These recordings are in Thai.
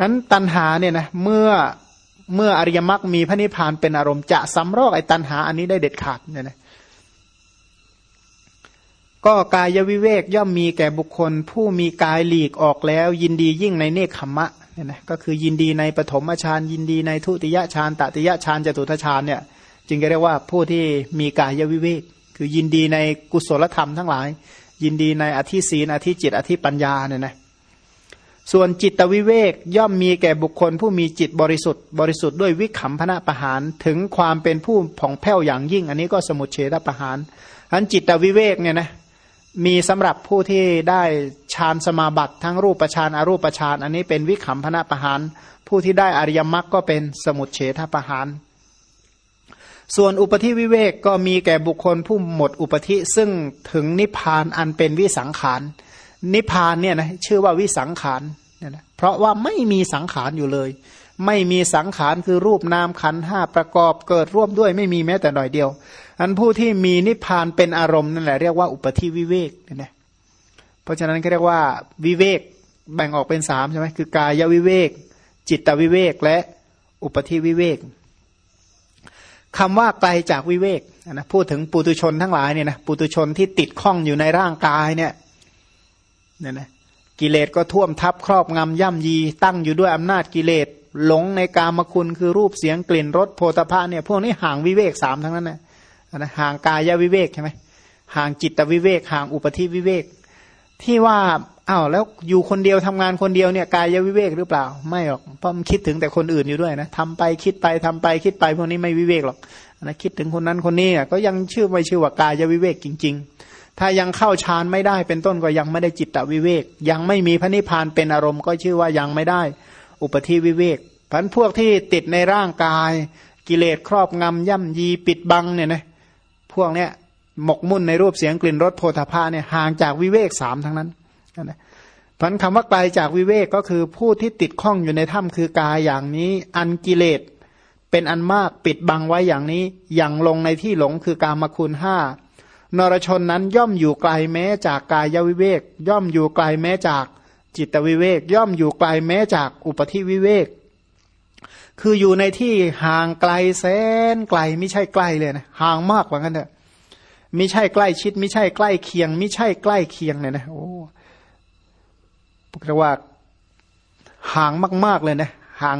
นั้นตัณหาเนี่ยนะเมื่อเมื่ออริยมรรคมีพระนิพพานเป็นอารมณ์จะสำรอกไอ้ตัณหาอันนี้ได้เด็ดขาดเนี่ยนะก็กายวิเวกย่อมมีแก่บุคคล ผู้มีกายหลีกออกแล้ว ยินดียิ่งในเนคขมมะเนี่ยนะก็คือยินดีในปฐมฌานยินดีในทุติยฌานตติยฌานจตุทฌานเนี่ย จึงจะเรียกว่าผู้ที่มีกายวิเวก คือยินดีในกุศลธรรมทั้งหลาย ยินดีในอธิศีนอธิจิตอธิปัญญาเนี่ยนะ ส่วนจิตวิเวกย่อมมีแก่บุคคลผู้มีจิตบริสุทธิ์ บริสุทธิ์ด้วยวิขำพนะประหารถึงความเป็นผู้ผ่องแผ้วอย่างยิ่ง อันนี้ก็สมุทเฉทประหารอันจิตวิเวกเนี่ยนะมีสำหรับผู้ที่ได้ฌานสมาบัติทั้งรูปฌานอารูปฌานอันนี้เป็นวิขำพนะประหารผู้ที่ได้อริยมรรคก็เป็นสมุทเฉทประหารส่วนอุปธิวิเวกก็มีแก่บุคคลผู้หมดอุปธิซึ่งถึงนิพพานอันเป็นวิสังขาร นิพพานเนี่ยนะชื่อว่าวิสังขารเนี่ยนะเพราะว่าไม่มีสังขารอยู่เลย ไม่มีสังขารคือรูปนามขันห้าประกอบเกิดร่วมด้วยไม่มีแม้แต่หน่อยเดียว อันผู้ที่มีนิพพานเป็นอารมณ์นั่นแหละเรียกว่าอุปธิวิเวกเนี่ยนะเพราะฉะนั้นก็เรียกว่าวิเวกแบ่งออกเป็นสามใช่ไหมคือกายวิเวก จิตวิเวกและอุปธิวิเวกคำว่าไกลจากวิเวกนะพูดถึงปุตุชนทั้งหลายเนี่ยนะปุตุชนที่ติดข้องอยู่ในร่างกายเนี่ย เนี่ยนะกิเลสก็ท่วมทับครอบงำย่ำยี ตั้งอยู่ด้วยอำนาจกิเลสหลงในกามคุณคือรูปเสียงกลิ่นรสโพธภะเนี่ยพวกนี้ห่างวิเวกสามทั้งนั้นนะนะห่างกายวิเวกใช่ไหมห่างจิตวิเวกห่างอุปธิวิเวก ที่ว่าอ้าวแล้วอยู่คนเดียวทำงานคนเดียวเนี่ยกายวิเวกหรือเปล่า ไม่หรอกเพราะมันคิดถึงแต่คนอื่นอยู่ด้วยนะทำไปคิดไปทำไปคิดไปพวกนี้ไม่วิเวกหรอกนะคิดถึงคนนั้นคนนี้ก็ยังชื่อไม่ชื่อว่ากายวิเวกจริง ๆ ถ้ายังเข้าฌานไม่ได้เป็นต้นก็ยังไม่ได้จิตตวิเวก ยังไม่มีพระนิพพานเป็นอารมณ์ก็ชื่อว่ายังไม่ได้ อุปธิวิเวกพันพวกที่ติดในร่างกาย กิเลสครอบงำย่ำยีปิดบังเนี่ยนะพวกเนี้ยหมกมุ่นในรูปเสียงกลิ่นรสโพธาภาเนี่ยห่างจากวิเวกสามทั้งนั้นนะพันคำว่าไกลจากวิเวกก็คือผู้ที่ติดข้องอยู่ในถ้ำคือกายอย่างนี้ อันกิเลสเป็นอันมากปิดบังไว้อย่างนี้อย่างลงในที่หลงคือกามคุณห้า นรชนนั้นย่อมอยู่ไกลแม้จากกายวิเวก ย่อมอยู่ไกลแม้จากจิตวิเวก ย่อมอยู่ไกลแม้จากอุปธิวิเวก คืออยู่ในที่ห่างไกลแสนไกลไม่ใช่ใกล้เลยนะห่างมากกว่ากันเถอะไม่ใช่ใกล้ชิดไม่ใช่ใกล้เคียงไม่ใช่ใกล้เคียงเนี่ยนะโอ้เรียกว่าห่างมาก ๆเลยนะห่าง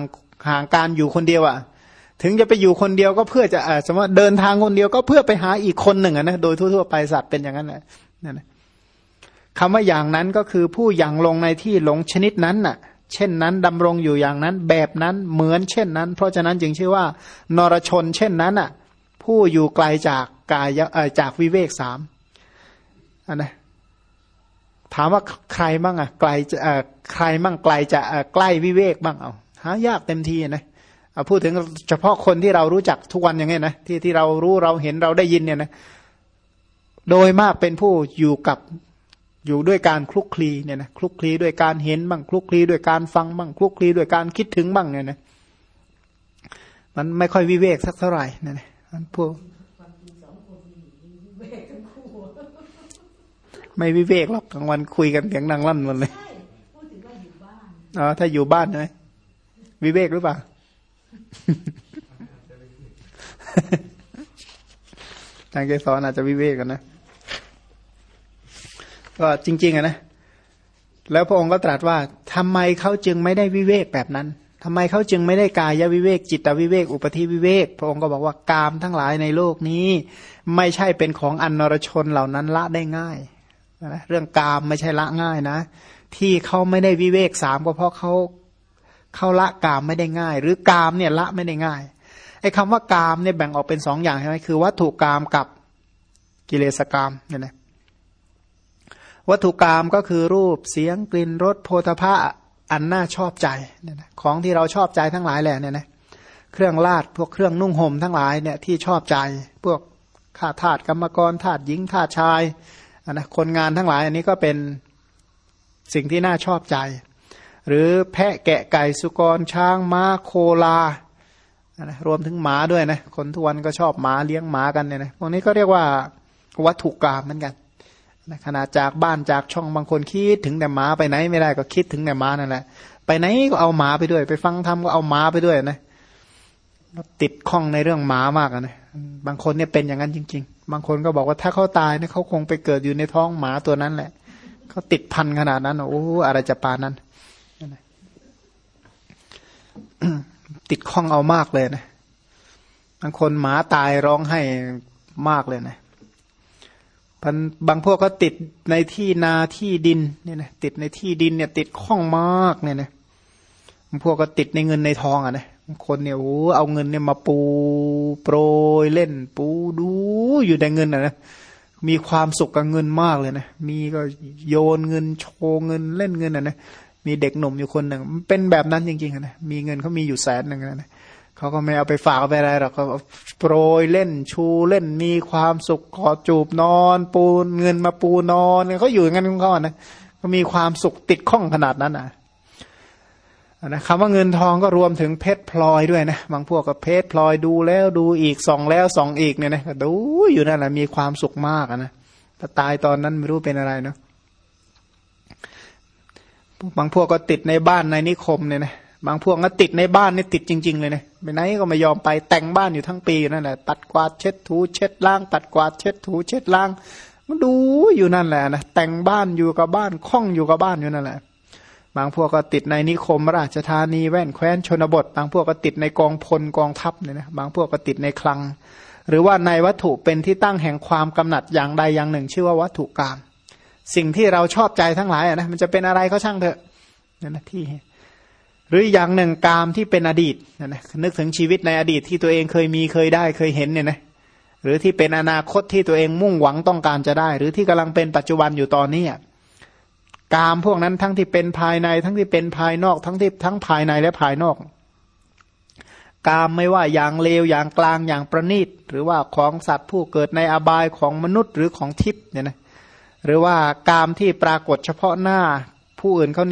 ห่างการอยู่คนเดียวอะ่ะ ถึงจะไปอยู่คนเดียวก็เพื่อจะสมมติเดินทางคนเดียวก็เพื่อไปหาอีกคนหนึ่งนะโดยทั่วๆไปสัตว์เป็นอย่างนั้นแหละนั่นคำว่าอย่างนั้นก็คือผู้อย่างลงในที่หลงชนิดนั้นน่ะ เช่นนั้นดำรงอยู่อย่างนั้น แบบนั้นเหมือนเช่นนั้น เพราะฉะนั้นจึงชื่อว่า นรชน เช่นนั้นอะ ผู้อยู่ไกลจากกายจากวิเวกสามอันนะถามว่าใครบ้างอะไกลจะใครบ้างไกลจะใกล้วิเวกบ้างเอาหายากเต็มทีนะ พูดถึงเฉพาะคนที่เรารู้จักทุกวันอย่างเงี้ยนะที่ที่เรารู้เราเห็นเราได้ยินเนี่ยนะโดยมากเป็นผู้อยู่กับอยู่ด้วยการคลุกคลีเนี่ยนะคลุกคลีด้วยการเห็นบ้างคลุกคลีด้วยการฟังบ้างคลุกคลีด้วยการคิดถึงบ้างเนี่ยนะมันไม่ค่อยวิเวกสักเท่าไหร่นี่ยนะมันพวกไม่วิเวกหรอกกลางวันคุยกันเสียงดังลั่นหมดเลยอ๋อถ้าอยู่บ้านใช่ไหมวิเวกหรือเปล่า ทางเกสรอาจจะวิเวกกันนะ ก็จริงๆอะนะ แล้วพระองค์ก็ตรัสว่าทำไมเขาจึงไม่ได้วิเวกแบบนั้นทำไมเขาจึงไม่ได้กายวิเวก จิตวิเวก อุปธิวิเวก พระองค์ก็บอกว่ากามทั้งหลายในโลกนี้ ไม่ใช่เป็นของอนนรชนเหล่านั้นละได้ง่ายนะเรื่องกามไม่ใช่ละง่ายนะ ที่เขาไม่ได้วิเวกสามก็เพราะเขา เขาละกามไม่ได้ง่าย หรือกามเนี่ยละไม่ได้ง่ายไอ้คำว่ากามเนี่ยแบ่งออกเป็นสองอย่างใช่ไหมคือวัตถุกามกับกิเลสกามเนี่ยนะวัตถุกามก็คือรูปเสียงกลิ่นรสโพธภะอันน่าชอบใจเนี่ยนะของที่เราชอบใจทั้งหลายแหละเนี่ยนะเครื่องลาดพวกเครื่องนุ่งห่มทั้งหลายเนี่ยที่ชอบใจ พวกข้าทาสกรรมกรทาสหญิงทาสชายนะคนงานทั้งหลายอันนี้ก็เป็นสิ่งที่น่าชอบใจ หรือแพะแกะไก่สุกรช้างม้าโคลานะรวมถึงหมาด้วยนะคนทุกวันก็ชอบหมาเลี้ยงหมากันเนี่ยนะพวกนี้ก็เรียกว่าวัตถุกรรมเหมือนกันนะขณะจากบ้านจากช่องบางคนคิดถึงแต่หมาไปไหนไม่ได้ก็คิดถึงแต่หมานั่นแหละไปไหนก็เอาหมาไปด้วย ไปฟังธรรมก็เอาหมาไปด้วยนะติดข้องในเรื่องหมามากนะบางคนเนี่ยเป็นอย่างนั้นจริง ๆ บางคนก็บอกว่าถ้าเขาตายเนี่ยเขาคงไปเกิดอยู่ในท้องหมาตัวนั้นแหละเขาติดพันขนาดนั้นโอ้อะไรจะปานั้น ติดข้องเอามากเลยนะบางคนหมาตายร้องให้มากเลยนะบางพวกก็ติดในที่นาที่ดินเนี่ยนะติดในที่ดินเนี่ย ติดข้องมากเนี่ยนะบางพวกก็ติดในเงินในทองอะนะบางคนเนี่ยโอ้เอาเงินเนี่ยมาปูโปรยเล่น ปูดูอยู่ในเงินอะนะมีความสุขกับเงินมากเลยนะมีก็โยนเงินโชว์เงินเล่นเงินอะนะ มีเด็กหนุ่มอยู่คนหนึ่งเป็นแบบนั้นจริงๆนะมีเงินเขามีอยู่แสนหนึ่งนะเขาก็ไม่เอาไปฝากไปอะไรหรอกเขาโปรยเล่นชูเล่นมีความสุขกอจูบนอน ปูเงินมาปูนอนเขาอยู่อย่างนั้นของเขานะก็มีความสุขติดข้องขนาดนั้นอะนะคำว่าเงินทองก็รวมถึงเพชรพลอยด้วยนะบางพวกก็เพชรพลอยดูแล้วดูอีกส่องแล้วส่องอีกเนี่ยนะดูอยู่นั่นแหละมีความสุขมากนะถ้าตายตอนนั้นไม่รู้เป็นอะไรเนาะ บางพวกก็ติดในบ้านในนิคมเนี่ยนะบางพวกก็ติดในบ้านนี่ติดจริง ๆ เลยนะไปไหนก็ไม่ยอมไปแต่งบ้านอยู่ทั้งปีนั่นแหละตัดกวาดเช็ดถูเช็ดล้างตัดกวาดเช็ดถูเช็ดล้างมันดูอยู่นั่นแหละนะแต่งบ้านอยู่กับบ้านคล้องอยู่กับบ้านอยู่นั่นแหละ บางพวกก็ติดในนิคม ราชธานีแว่นแคว้นชนบท บางพวกก็ติดในกองพลกองทัพเนี่ยนะบางพวกก็ติดในคลัง หรือว่าในวัตถุเป็นที่ตั้งแห่งความกำหนัดอย่างใดอย่างหนึ่ง ชื่อว่าวัตถุกรรม สิ่งที่เราชอบใจทั้งหลายนะมันจะเป็นอะไรก็ช่างเถอะนั่นนะที่ หรืออย่างหนึ่งกามที่เป็นอดีตนะนนะนึกถึงชีวิตในอดีตที่ตัวเองเคยมีเคยได้เคยเห็นเนี่ยนะหรือที่เป็นอนาคตที่ตัวเองมุ่งหวังต้องการจะได้ หรือที่กำลังเป็นปัจจุบันอยู่ตอนนี้กามพวกนั้นทั้งที่เป็นภายในทั้งที่เป็นภายนอก ทั้งที่ทั้งภายในและภายนอก กามไม่ว่าอย่างเลวอย่างกลางอย่างประณีต หรือว่าของสัตว์ผู้เกิดในอบายของมนุษย์หรือของทิพย์เนี่ยนะ หรือว่ากามที่ปรากฏเฉพาะหน้า ผู้อื่นเขา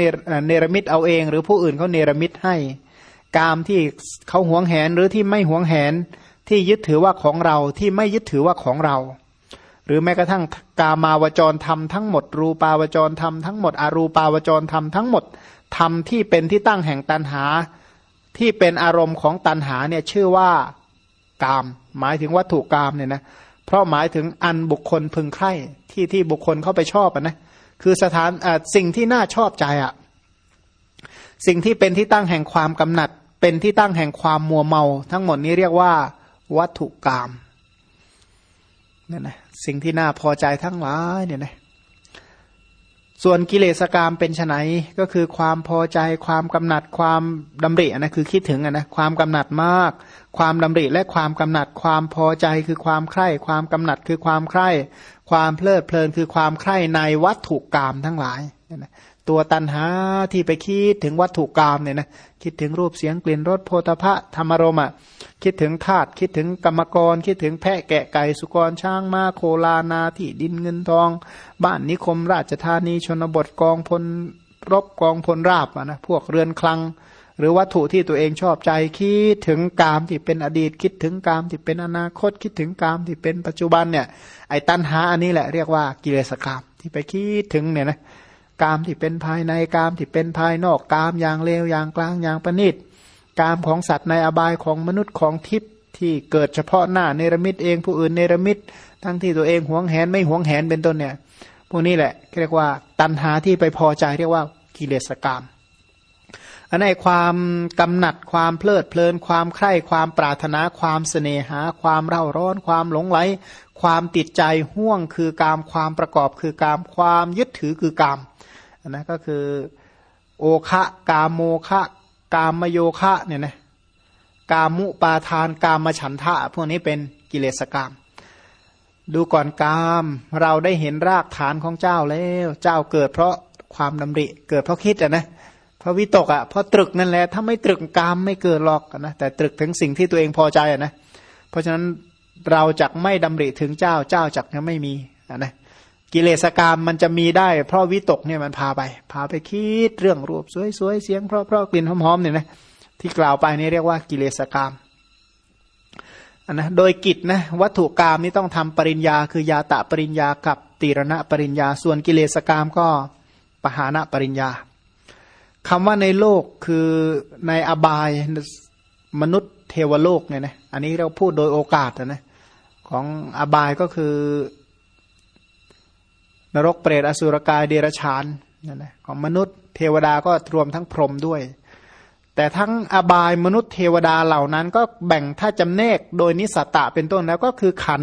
เนรมิตเอาเอง หรือผู้อื่นเขาเนรมิตให้ กามที่เขาหวงแหนหรือที่ไม่หวงแหนที่ยึดถือว่าของเราที่ไม่ยึดถือว่าของเรา หรือแม้กระทั่งกามาวจรธรรมทั้งหมด รูปาวจรธรรมทั้งหมด อรูปาวจรธรรมทั้งหมดธรรมที่เป็นที่ตั้งแห่งตันหา ที่เป็นอารมณ์ของตันหาเนี่ยชื่อว่ากาม หมายถึงวัตถุกามเนี่ยนะ ราะหมายถึงอันบุคคลพึงใคร่ที่ที่บุคคลเข้าไปชอบนะคือสถานสิ่งที่น่าชอบใจอะ่ะสิ่งที่เป็นที่ตั้งแห่งความกำหนัด เป็นที่ตั้งแห่งความมัวเมา ทั้งหมดนี้เรียกว่า วัตถุกรรมนี่นนะสิ่งที่น่าพอใจทั้งหลายเนี่ยนะ ส่วนกิเลสกรรมเป็นไนก็คือความพอใจความกำหนัดความดำรินะคือคิดถึงนะความกำหนัดมาก ความดำริและความกำหนัดความพอใจคือความใคร่ ความกำหนัดคือความใคร่ ความเพลิดเพลินคือความใคร่ในวัตถุกรรมทั้งหลาย ตัวตันหาที่ไปคิดถึงวัตถุกรรมเนี่ยนะคิดถึงรูปเสียงกลิ่นรสโพธพะธรรมรมอะคิดถึงธาตุคิดถึงกรรมกร คิดถึงแพะแกะไก่สุกรช้างม้าโคลานาที่ดินเงินทอง บ้านนิคมราชธานีชนบทกองพลรบกองพลราบนะพวกเรือนคลัง หรือวัตถุที่ตัวเองชอบใจคิดถึงกามที่เป็นอดีต คิดถึงกามที่เป็นอนาคต คิดถึงกามที่เป็นปัจจุบันเนี่ยไอ้ตัณหาอันนี้แหละเรียกว่ากิเลสกรรมที่ไปคิดถึงเนี่ยนะ กามที่เป็นภายในกามที่เป็นภายนอกกามอย่างเลวอย่างกลางอย่างประณีตกามของสัตว์ในอบายของมนุษย์ของทิพย์ที่เกิดเฉพาะหน้าเนรมิตเองผู้อื่นเนรมิตทั้งที่ตัวเองหวงแหนไม่หวงแหนเป็นต้นเนี่ยพวกนี้แหละเรียกว่าตัณหาที่ไปพอใจเรียกว่ากิเลสกรรมอันในความกำหนัดความเพลิดเพลินความใคร่ความปรารถนาความเสน่หา ความเร่าร้อนความหลงไหล ความติดใจห่วงคือกามความประกอบคือกามความยึดถือคือกาม นะก็คือโอคะกามโมคะกามมโยคะเนี่ยนะกามุปาทานกามมฉันทะ พวกนี้เป็นกิเลสกรรมดูก่อนกามเราได้เห็นรากฐานของเจ้าแล้ว เจ้าเกิดเพราะความดำริเกิดเพราะคิดอะนะเพราะวิตกอะเพราะตรึกนั่นแหละถ้าไม่ตรึกกามไม่เกิดหรอกนะแต่ตรึกถึงสิ่งที่ตัวเองพอใจอะนะเพราะฉะนั้นเราจักไม่ดำริถึงเจ้าเจ้าจักยังไม่มีนะ กิเลสกรรมมันจะมีได้ เพราะวิตกเนี่ยมันพาไป พาไปคิดเรื่องรูปสวยๆเสียงเพราะเพราะกลิ่นหอมๆเนี่ยนะที่กล่าวไปนี่เรียกว่ากิเลสกรรมนนะโดยกิจนะวัตถุกรรมนี่ต้องทำปริญญา คือยาตะปริญญากับตีรณะปริญญา ส่วนกิเลสกรรมก็ปหานะปริญญาคำว่าในโลกคือในอบายมนุษย์เทวโลกเนี่ยนะอันนี้เราพูดโดยโอกาสนะของอบายก็คือ นรกเปรตอสุรกายเดรชานนี่ยนะของมนุษย์เทวดาก็รวมทั้งพรหมด้วย แต่ทั้งอบายมนุษย์เทวดาเหล่านั้นก็แบ่งถ้าจำแนกโดยนิสตะเป็นต้นแล้วก็คือขัน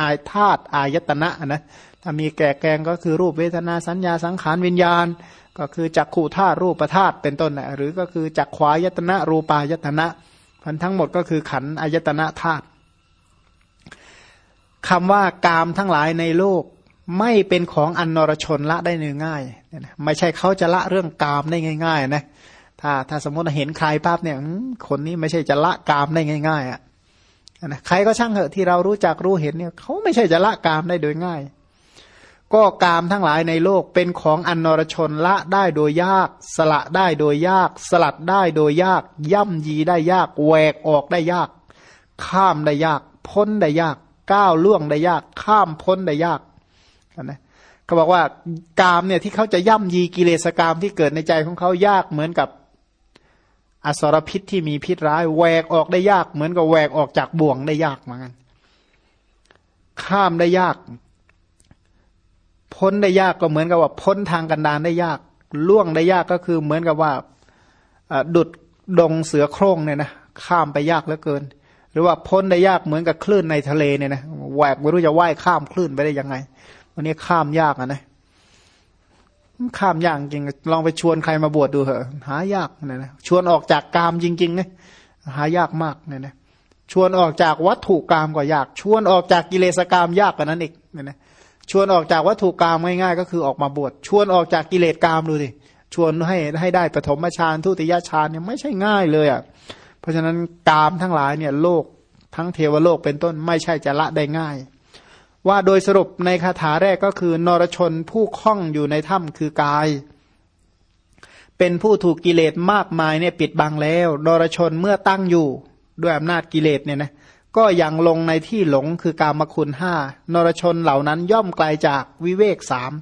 อายธาตุอายตนะนะถ้ามีแก่แกงก็คือรูปเวทนาสัญญาสังขารวิญญาณ ก็คือจักขู่ธาตุรูปธาตุเป็นต้นนะหรือก็คือจักขวายตนะรูปายตนะพันทั้งหมดก็คือขันอายตนะธาตุคำว่ากามทั้งหลายในโลก ไม่เป็นของอันนรชนละได้ง่ายๆไม่ใช่เขาจะละเรื่องกามได้ง่าย ๆ นะ ถ้าถ้าสมมติเห็นใครปั๊บเนี่ยคนนี้ไม่ใช่จะละกามได้ง่าย ๆ อะนะใครก็ช่างเหอะที่เรารู้จักรู้เห็นเนี่ยเขาไม่ใช่จะละกามได้โดยง่าย ก็กามทั้งหลายในโลกเป็นของอันนรชนละได้โดยยาก สละได้โดยยาก สลัดได้โดยยาก ย่ำยีได้ยากแหวกออกได้ยาก ข้ามได้ยาก พ้นได้ยาก ก้าวล่วงได้ยาก ข้ามพ้นได้ยาก นะเขาบอกว่ากามเนี่ยที่เขาจะย่ำยีกิเลสกามที่เกิดในใจของเขายากเหมือนกับอสรพิษที่มีพิษร้ายแหวกออกได้ยากเหมือนกับแหวกออกจากบ่วงได้ยากเหมือนกันข้ามได้ยาก พ้นได้ยากก็เหมือนกับว่าพ้นทางกันดานได้ยาก ล่วงได้ยากก็คือเหมือนกับว่าดุดดงเสือโคร่งเนี่ยนะข้ามไปยากเหลือเกิน หรือว่าพ้นได้ยากเหมือนกับคลื่นในทะเลเนี่ยนะแหวกไม่รู้จะว่ายข้ามคลื่นไปได้ยังไง วันนี้ข้ามยากอะนะข้ามยากจริงลองไปชวนใครมาบวชดูเหอะหายากนะนะชวนออกจากกามจริงๆนะหายากมากเนี่ยนะชวนออกจากวัตถุกรรมก็ยาก ชวนออกจากกิเลสกรรมยากกว่านั้นอีกเนี่ยนะชวนออกจากวัตถุกรรมง่ายๆ ก็คือออกมาบวชชวนออกจากกิเลสกรรมดูสิชวนให้ให้ได้ปฐมฌานทุติยฌานเนี่ยไม่ใช่ง่ายเลยอะเพราะฉะนั้นกามทั้งหลายเนี่ยโลกทั้งเทวโลกเป็นต้นไม่ใช่จะละได้ง่าย ว่าโดยสรุปในคาถาแรกก็คือนรชนผู้คล้องอยู่ในถ้ำคือกาย เป็นผู้ถูกกิเลสมากมายเนี่ยปิดบังแล้ว นรชนเมื่อตั้งอยู่ด้วยอำนาจกิเลสเนี่ยนะก็ยังลงในที่หลงคือกามคุณห้านรชนเหล่านั้นย่อมไกลาจากวิเวกสาม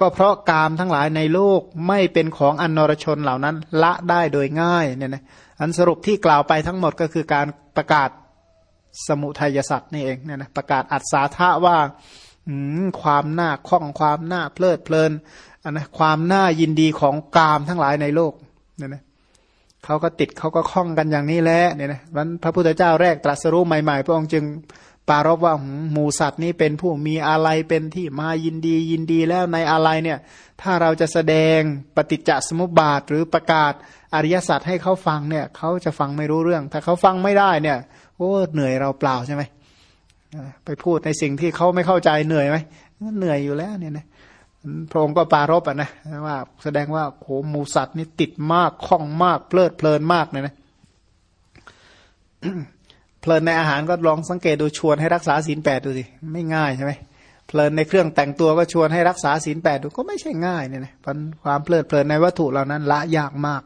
ก็เพราะกามทั้งหลายในโลกไม่เป็นของอนนรชนเหล่านั้นละได้โดยง่ายเนี่ยนะอันสรุปที่กล่าวไปทั้งหมดก็คือการประกาศ สมุทัยสัตว์นี่เองเนี่ยนะประกาศอัศาธาว่าความน่าคล่องความน่าเพลิดเพลินอันนะความน่ายินดีของกามทั้งหลายในโลกเนี่ยนะเขาก็ติดเขาก็คล้องกันอย่างนี้แหละเนี่ยนะวันพระพุทธเจ้าแรกตรัสรู้ใหม่ๆ พระองค์จึง ปารบว่าหมูสัตว์นี้เป็นผู้มีอะไรเป็นที่มายินดียินดีแล้วในอะไรเนี่ย ถ้าเราจะแสดงปฏิจจสมุปบาทหรือประกาศอริยสัจให้เขาฟังเนี่ยเขาจะฟังไม่รู้เรื่อง ถ้าเขาฟังไม่ได้เนี่ยโอ้เหนื่อยเราเปล่าใช่ไหมไปพูดในสิ่งที่เขาไม่เข้าใจเหนื่อยไหมเหนื่อยอยู่แล้วเนี่ยนะพระองค์ก็ปารบอะนะว่า แสดงว่าโหมูสัตว์นี่ติดมากคล่องมากเพลิดเพลินมากเลยนะ เพลินในอาหารก็ลองสังเกตดูชวนให้รักษาศีลแปดดูสิไม่ง่ายใช่ไหมเพลินในเครื่องแต่งตัวก็ชวนให้รักษาศีลแปดดูก็ไม่ใช่ง่ายเนี่ยนะความเพลิดเพลินในวัตถุเหล่านั้นละยากมาก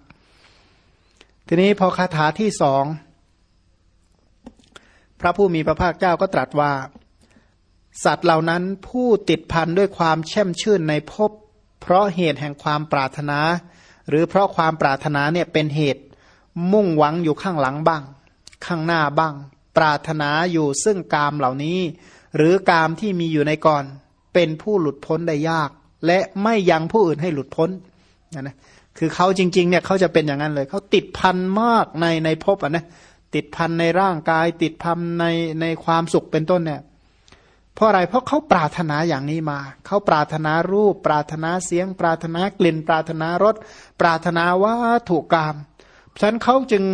ทีนี้พอคาถาที่สองพระผู้มีพระภาคเจ้าก็ตรัสว่า สัตว์เหล่านั้นผู้ติดพันด้วยความแช่มชื่นในภพเพราะเหตุแห่งความปรารถนา หรือเพราะความปรารถนาเนี่ยเป็นเหตุมุ่งหวังอยู่ข้างหลังบ้าง ข้างหน้าบ้าง ปรารถนาอยู่ซึ่งกามเหล่านี้ หรือกามที่มีอยู่ในก่อน เป็นผู้หลุดพ้นได้ยาก และไม่ยังผู้อื่นให้หลุดพ้นนะคือเขาจริงๆเนี่ยเขาจะเป็นอย่างนั้นเลย เขาติดพันมากในในภพอะนะติดพันในร่างกาย ติดพันในในความสุขเป็นต้นเนี่ยเพราะอะไรเพราะเขาปรารถนาอย่างนี้มา เขาปรารถนารูป ปรารถนาเสียง ปรารถนากลิ่น ปรารถนารสปรารถนาว่าถูกกามฉะนั้นเขาจึง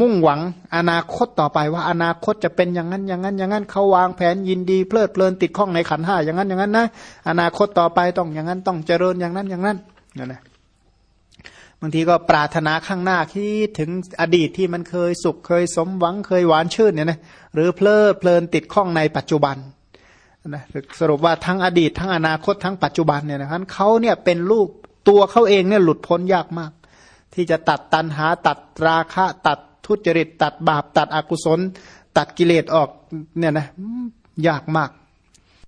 มุ่งหวังอนาคตต่อไปว่าอนาคตจะเป็นอย่างนั้นอย่างนั้นอย่างนั้นเขาวางแผนยินดีเพลิดเพลินติดข้องในขันห้าอย่างนั้นอย่างนั้นนะอนาคตต่อไปต้องอย่างนั้นต้องเจริญอย่างนั้นอย่างนั้นนั่นแหละบางทีก็ปรารถนาข้างหน้าคิดถึงอดีตที่มันเคยสุขเคยสมหวังเคยหวานชื่นเนี่ยนะหรือเพลิดเพลินติดข้องในปัจจุบันนะสรุปว่าทั้งอดีตทั้งอนาคตทั้งปัจจุบันเนี่ยนะครับเขาเนี่ยเป็นลูกตัวเขาเองเนี่ยหลุดพ้นยากมาก ที่จะตัดตันหาตัดราคะ ตัดทุจริต ตัดบาป ตัดอกุศล ตัดกิเลสออกเนี่ยนะยากมาก